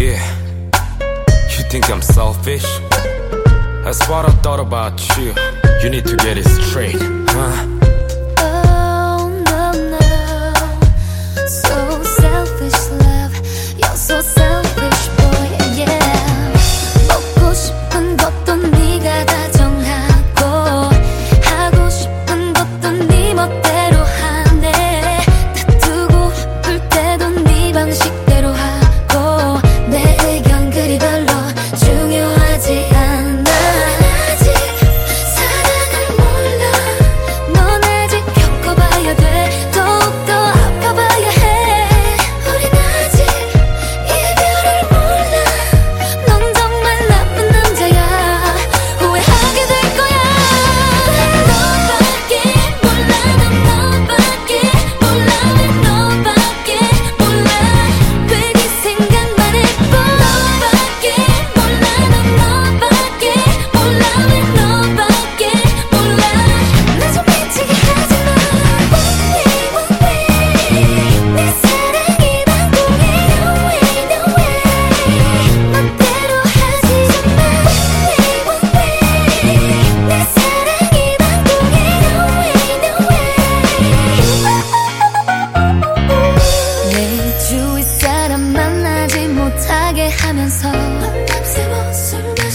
Yeah, you think I'm selfish? That's what I thought about you. You need to get it straight, huh?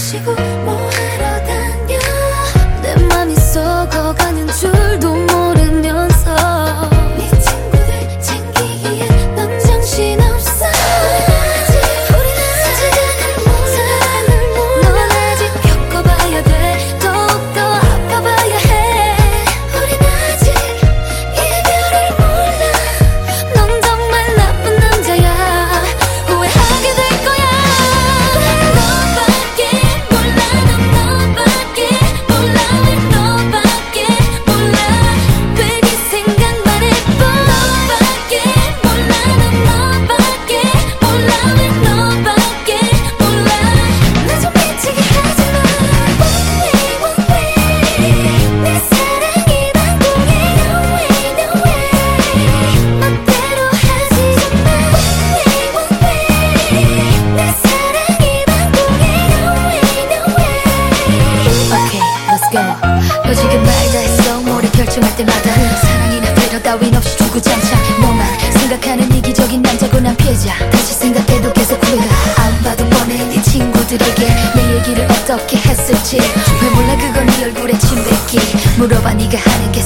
마시고 go 너 지금 말다 했어. 뭐래 결정할 때마다 사랑이나 배려 따윈 없이 주구장창 너만 생각하는 이기적인 남자고 난 피해자. 다시 생각해도 계속 후회가 안 봐도 뻔해. 네 친구들에게 내 얘기를 어떻게 했을지. 왜 몰라 그건 네 얼굴에 침 뱉기. 물어봐 네가 하는 게